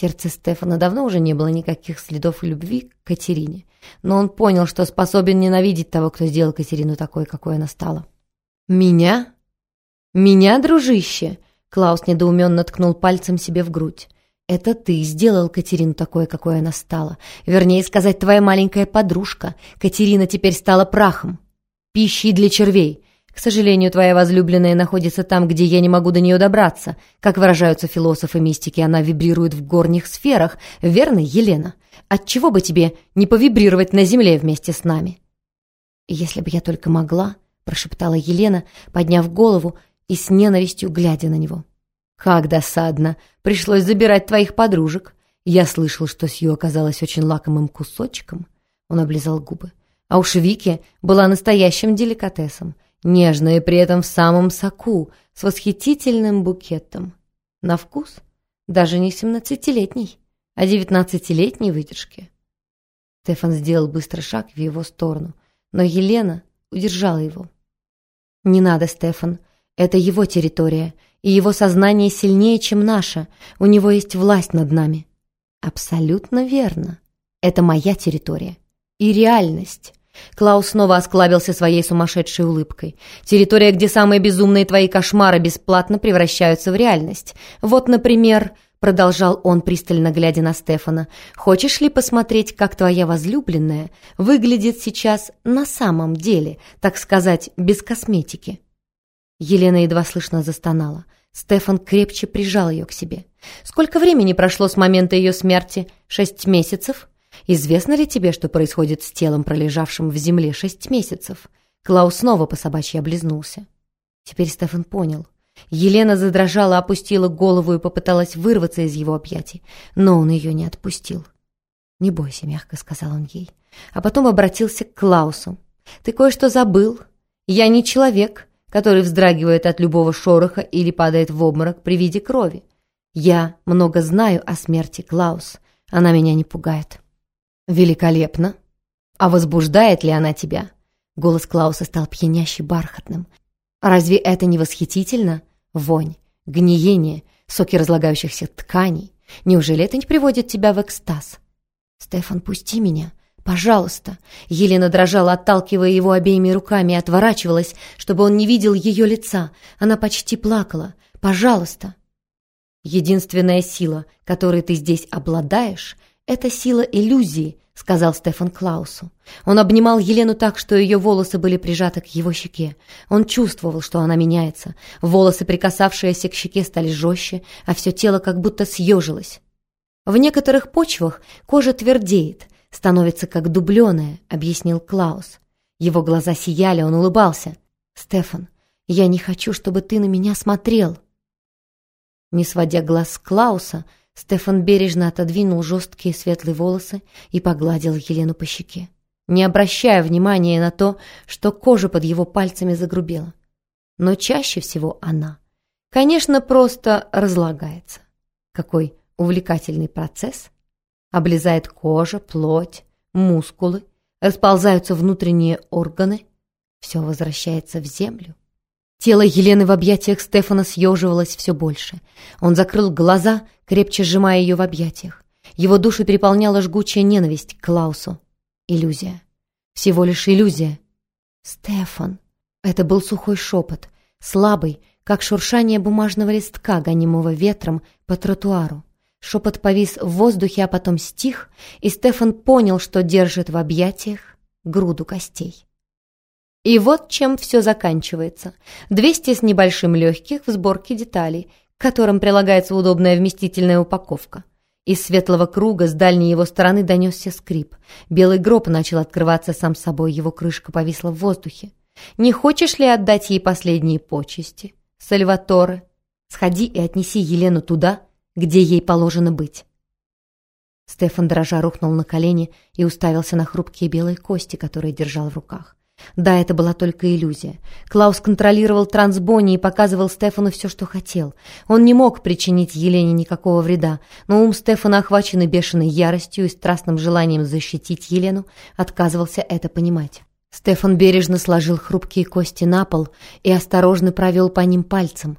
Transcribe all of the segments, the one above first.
сердце Стефана давно уже не было никаких следов любви к Катерине, но он понял, что способен ненавидеть того, кто сделал Катерину такой, какой она стала. «Меня? Меня, дружище?» Клаус недоуменно ткнул пальцем себе в грудь. «Это ты сделал Катерину такой, какой она стала. Вернее сказать, твоя маленькая подружка. Катерина теперь стала прахом. Пищей для червей. К сожалению, твоя возлюбленная находится там, где я не могу до нее добраться. Как выражаются философы-мистики, она вибрирует в горних сферах. Верно, Елена? Отчего бы тебе не повибрировать на земле вместе с нами?» «Если бы я только могла», — прошептала Елена, подняв голову и с ненавистью глядя на него. «Как досадно! Пришлось забирать твоих подружек. Я слышал, что Сью оказалась очень лакомым кусочком». Он облизал губы. А уж Вики была настоящим деликатесом, нежная и при этом в самом соку, с восхитительным букетом. На вкус даже не семнадцатилетний, а девятнадцатилетней выдержки. Стефан сделал быстрый шаг в его сторону, но Елена удержала его. «Не надо, Стефан, это его территория, и его сознание сильнее, чем наше. У него есть власть над нами. Абсолютно верно. Это моя территория. И реальность. Клаус снова осклабился своей сумасшедшей улыбкой. «Территория, где самые безумные твои кошмары бесплатно превращаются в реальность. Вот, например...» Продолжал он, пристально глядя на Стефана. «Хочешь ли посмотреть, как твоя возлюбленная выглядит сейчас на самом деле, так сказать, без косметики?» Елена едва слышно застонала. Стефан крепче прижал ее к себе. «Сколько времени прошло с момента ее смерти? Шесть месяцев? Известно ли тебе, что происходит с телом, пролежавшим в земле шесть месяцев?» Клаус снова по собачьи облизнулся. Теперь Стефан понял. Елена задрожала, опустила голову и попыталась вырваться из его объятий, но он ее не отпустил. «Не бойся», — мягко сказал он ей. А потом обратился к Клаусу. «Ты кое-что забыл. Я не человек который вздрагивает от любого шороха или падает в обморок при виде крови. Я много знаю о смерти Клаус. Она меня не пугает. Великолепно. А возбуждает ли она тебя? Голос Клауса стал пьянящий бархатным. Разве это не восхитительно? Вонь, гниение, соки разлагающихся тканей. Неужели это не приводит тебя в экстаз? Стефан, пусти меня. «Пожалуйста!» Елена дрожала, отталкивая его обеими руками, и отворачивалась, чтобы он не видел ее лица. Она почти плакала. «Пожалуйста!» «Единственная сила, которой ты здесь обладаешь, это сила иллюзии», — сказал Стефан Клаусу. Он обнимал Елену так, что ее волосы были прижаты к его щеке. Он чувствовал, что она меняется. Волосы, прикасавшиеся к щеке, стали жестче, а все тело как будто съежилось. В некоторых почвах кожа твердеет, становится как дубленая», — объяснил Клаус. Его глаза сияли, он улыбался. «Стефан, я не хочу, чтобы ты на меня смотрел». Не сводя глаз с Клауса, Стефан бережно отодвинул жесткие светлые волосы и погладил Елену по щеке, не обращая внимания на то, что кожа под его пальцами загрубела. Но чаще всего она, конечно, просто разлагается. Какой увлекательный процесс! Облезает кожа, плоть, мускулы, расползаются внутренние органы. Все возвращается в землю. Тело Елены в объятиях Стефана съеживалось все больше. Он закрыл глаза, крепче сжимая ее в объятиях. Его душу переполняла жгучая ненависть к Клаусу. Иллюзия. Всего лишь иллюзия. «Стефан!» Это был сухой шепот, слабый, как шуршание бумажного листка, гонимого ветром по тротуару. Шепот повис в воздухе, а потом стих, и Стефан понял, что держит в объятиях груду костей. И вот чем все заканчивается. Двести с небольшим легких в сборке деталей, к которым прилагается удобная вместительная упаковка. Из светлого круга с дальней его стороны донесся скрип. Белый гроб начал открываться сам собой, его крышка повисла в воздухе. «Не хочешь ли отдать ей последние почести, Сальваторе? Сходи и отнеси Елену туда, где ей положено быть. Стефан дрожа рухнул на колени и уставился на хрупкие белые кости, которые держал в руках. Да, это была только иллюзия. Клаус контролировал трансбони и показывал Стефану все, что хотел. Он не мог причинить Елене никакого вреда, но ум Стефана, охваченный бешеной яростью и страстным желанием защитить Елену, отказывался это понимать. Стефан бережно сложил хрупкие кости на пол и осторожно провел по ним пальцем.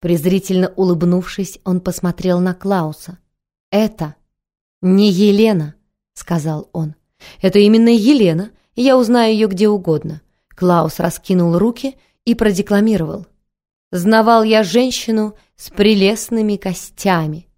Презрительно улыбнувшись, он посмотрел на Клауса. «Это не Елена», — сказал он. «Это именно Елена, я узнаю ее где угодно». Клаус раскинул руки и продекламировал. «Знавал я женщину с прелестными костями».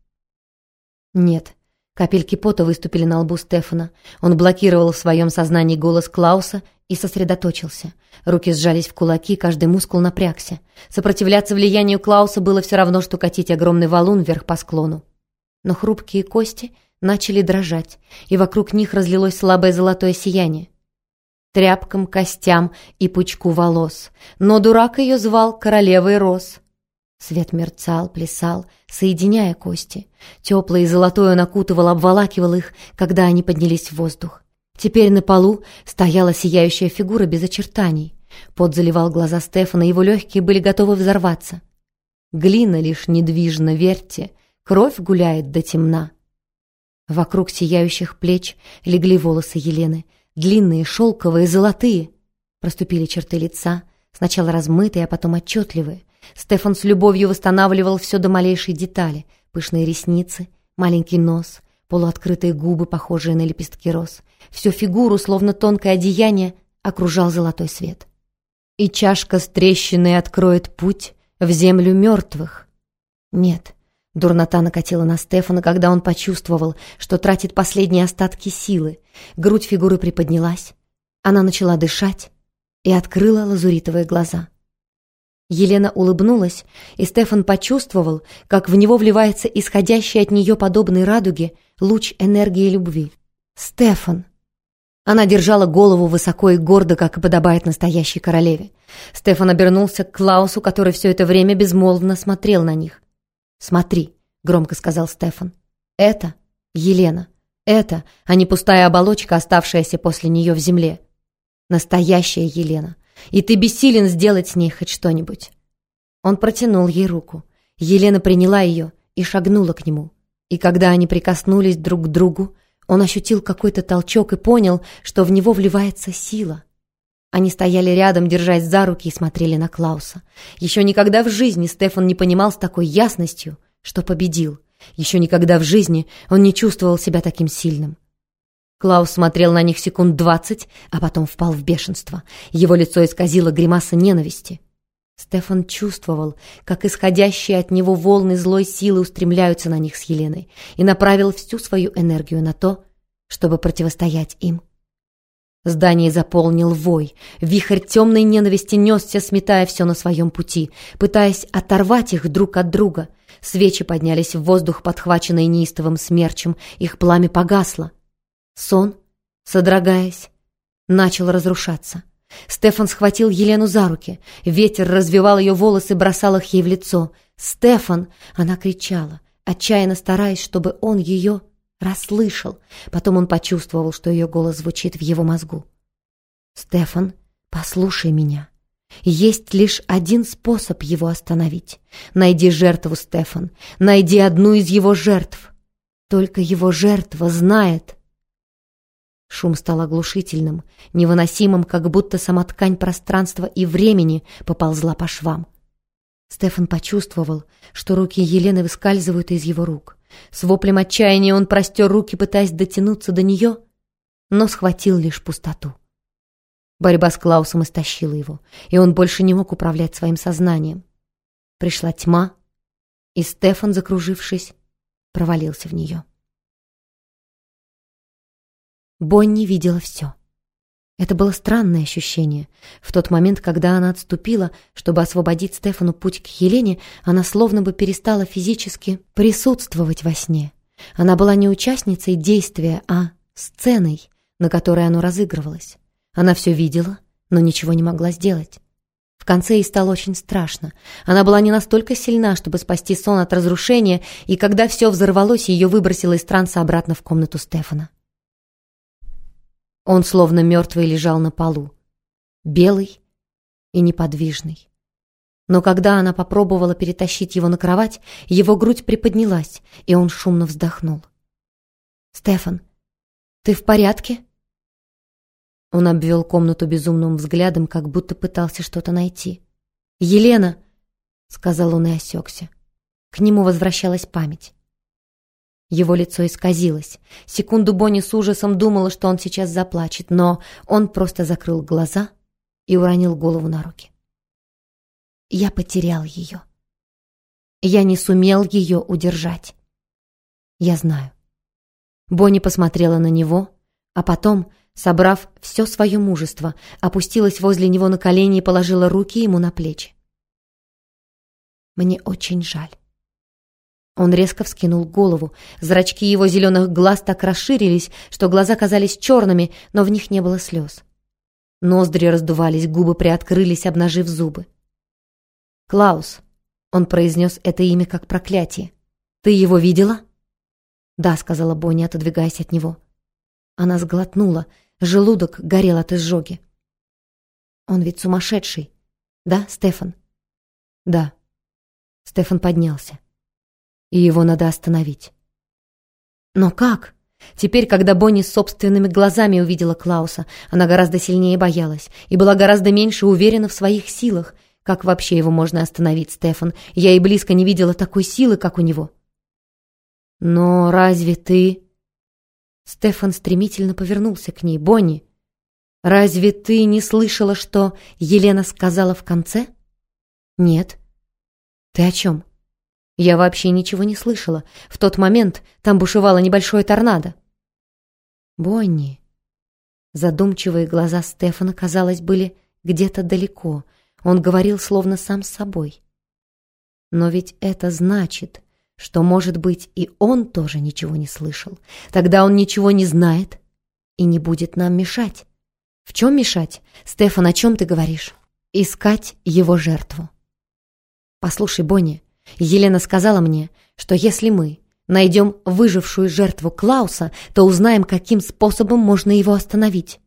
Нет, капельки пота выступили на лбу Стефана. Он блокировал в своем сознании голос Клауса и сосредоточился. Руки сжались в кулаки, каждый мускул напрягся. Сопротивляться влиянию Клауса было все равно, что катить огромный валун вверх по склону. Но хрупкие кости начали дрожать, и вокруг них разлилось слабое золотое сияние. Тряпкам, костям и пучку волос. Но дурак ее звал королевой роз. Свет мерцал, плясал, соединяя кости. Теплое и золотое он окутывал, обволакивал их, когда они поднялись в воздух. Теперь на полу стояла сияющая фигура без очертаний. Пот заливал глаза Стефана, его легкие были готовы взорваться. Глина лишь недвижно, верьте, кровь гуляет до темна. Вокруг сияющих плеч легли волосы Елены, длинные, шелковые, золотые. Проступили черты лица, сначала размытые, а потом отчетливые. Стефан с любовью восстанавливал все до малейшей детали. Пышные ресницы, маленький нос, полуоткрытые губы, похожие на лепестки роз. Всю фигуру, словно тонкое одеяние, окружал золотой свет. И чашка с трещиной откроет путь в землю мертвых. Нет, Дурнота накатила на Стефана, когда он почувствовал, что тратит последние остатки силы. Грудь фигуры приподнялась. Она начала дышать и открыла лазуритовые глаза. Елена улыбнулась, и Стефан почувствовал, как в него вливается исходящий от нее подобной радуги луч энергии любви. «Стефан!» Она держала голову высоко и гордо, как и подобает настоящей королеве. Стефан обернулся к Клаусу, который все это время безмолвно смотрел на них. «Смотри», — громко сказал Стефан. «Это Елена. Это, а не пустая оболочка, оставшаяся после нее в земле. Настоящая Елена. И ты бессилен сделать с ней хоть что-нибудь». Он протянул ей руку. Елена приняла ее и шагнула к нему. И когда они прикоснулись друг к другу, он ощутил какой-то толчок и понял, что в него вливается сила. Они стояли рядом, держась за руки и смотрели на Клауса. Еще никогда в жизни Стефан не понимал с такой ясностью, что победил. Еще никогда в жизни он не чувствовал себя таким сильным. Клаус смотрел на них секунд двадцать, а потом впал в бешенство. Его лицо исказило гримаса ненависти. Стефан чувствовал, как исходящие от него волны злой силы устремляются на них с Еленой, и направил всю свою энергию на то, чтобы противостоять им. Здание заполнил вой. Вихрь темной ненависти несся, сметая все на своем пути, пытаясь оторвать их друг от друга. Свечи поднялись в воздух, подхваченные неистовым смерчем, их пламя погасло. Сон, содрогаясь, начал разрушаться. Стефан схватил Елену за руки. Ветер развивал ее волосы, бросал их ей в лицо. «Стефан!» — она кричала, отчаянно стараясь, чтобы он ее расслышал. Потом он почувствовал, что ее голос звучит в его мозгу. «Стефан, послушай меня. Есть лишь один способ его остановить. Найди жертву, Стефан. Найди одну из его жертв. Только его жертва знает». Шум стал оглушительным, невыносимым, как будто сама ткань пространства и времени поползла по швам. Стефан почувствовал, что руки Елены выскальзывают из его рук. С воплем отчаяния он простер руки, пытаясь дотянуться до нее, но схватил лишь пустоту. Борьба с Клаусом истощила его, и он больше не мог управлять своим сознанием. Пришла тьма, и Стефан, закружившись, провалился в нее. Бонни видела все. Это было странное ощущение. В тот момент, когда она отступила, чтобы освободить Стефану путь к Елене, она словно бы перестала физически присутствовать во сне. Она была не участницей действия, а сценой, на которой оно разыгрывалось. Она все видела, но ничего не могла сделать. В конце ей стало очень страшно. Она была не настолько сильна, чтобы спасти сон от разрушения, и когда все взорвалось, ее выбросило из транса обратно в комнату Стефана. Он словно мертвый лежал на полу, белый и неподвижный. Но когда она попробовала перетащить его на кровать, его грудь приподнялась, и он шумно вздохнул. «Стефан, ты в порядке?» Он обвел комнату безумным взглядом, как будто пытался что-то найти. «Елена!» — сказал он и осекся. К нему возвращалась память. Его лицо исказилось. Секунду Бонни с ужасом думала, что он сейчас заплачет, но он просто закрыл глаза и уронил голову на руки. Я потерял ее. Я не сумел ее удержать. Я знаю. Бонни посмотрела на него, а потом, собрав все свое мужество, опустилась возле него на колени и положила руки ему на плечи. Мне очень жаль. Он резко вскинул голову. Зрачки его зеленых глаз так расширились, что глаза казались черными, но в них не было слез. Ноздри раздувались, губы приоткрылись, обнажив зубы. «Клаус», — он произнес это имя как проклятие. «Ты его видела?» «Да», — сказала Бонни, отодвигаясь от него. Она сглотнула, желудок горел от изжоги. «Он ведь сумасшедший, да, Стефан?» «Да». Стефан поднялся и его надо остановить. Но как? Теперь, когда Бонни собственными глазами увидела Клауса, она гораздо сильнее боялась и была гораздо меньше уверена в своих силах. Как вообще его можно остановить, Стефан? Я и близко не видела такой силы, как у него. Но разве ты... Стефан стремительно повернулся к ней. «Бонни, разве ты не слышала, что Елена сказала в конце?» «Нет». «Ты о чем?» Я вообще ничего не слышала. В тот момент там бушевало небольшое торнадо. Бонни. Задумчивые глаза Стефана, казалось, были где-то далеко. Он говорил словно сам с собой. Но ведь это значит, что, может быть, и он тоже ничего не слышал. Тогда он ничего не знает и не будет нам мешать. В чем мешать? Стефан, о чем ты говоришь? Искать его жертву. Послушай, Бонни, Елена сказала мне, что если мы найдем выжившую жертву Клауса, то узнаем, каким способом можно его остановить.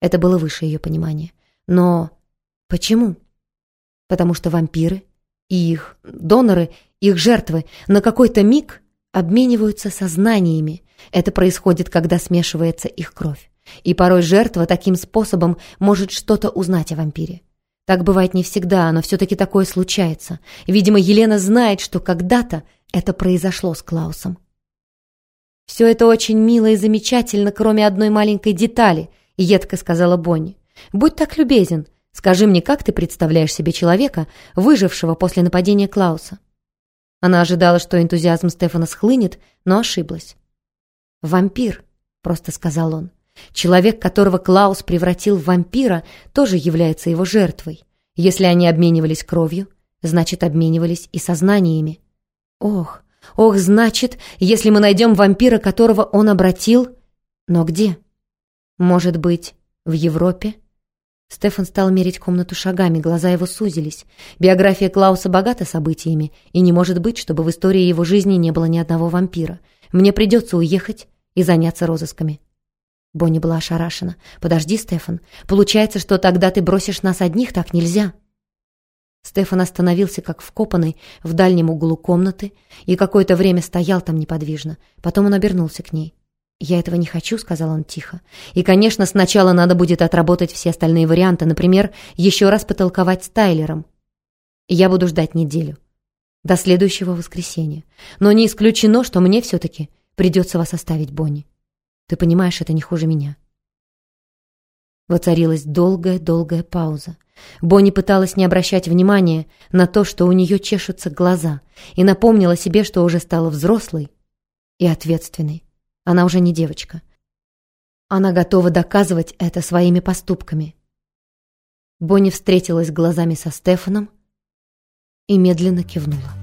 Это было выше ее понимания. Но почему? Потому что вампиры и их доноры, их жертвы на какой-то миг обмениваются сознаниями. Это происходит, когда смешивается их кровь. И порой жертва таким способом может что-то узнать о вампире. Так бывает не всегда, но все-таки такое случается. Видимо, Елена знает, что когда-то это произошло с Клаусом. «Все это очень мило и замечательно, кроме одной маленькой детали», — едко сказала Бонни. «Будь так любезен, скажи мне, как ты представляешь себе человека, выжившего после нападения Клауса?» Она ожидала, что энтузиазм Стефана схлынет, но ошиблась. «Вампир», — просто сказал он. Человек, которого Клаус превратил в вампира, тоже является его жертвой. Если они обменивались кровью, значит, обменивались и сознаниями. Ох, ох, значит, если мы найдем вампира, которого он обратил... Но где? Может быть, в Европе? Стефан стал мерить комнату шагами, глаза его сузились. Биография Клауса богата событиями, и не может быть, чтобы в истории его жизни не было ни одного вампира. Мне придется уехать и заняться розысками. Бонни была ошарашена. «Подожди, Стефан. Получается, что тогда ты бросишь нас одних? Так нельзя». Стефан остановился, как вкопанный, в дальнем углу комнаты и какое-то время стоял там неподвижно. Потом он обернулся к ней. «Я этого не хочу», — сказал он тихо. «И, конечно, сначала надо будет отработать все остальные варианты. Например, еще раз потолковать с Тайлером. Я буду ждать неделю. До следующего воскресенья. Но не исключено, что мне все-таки придется вас оставить, Бонни. Ты понимаешь, это не хуже меня». Воцарилась долгая-долгая пауза. Бонни пыталась не обращать внимания на то, что у нее чешутся глаза, и напомнила себе, что уже стала взрослой и ответственной. Она уже не девочка. Она готова доказывать это своими поступками. Бонни встретилась глазами со Стефаном и медленно кивнула.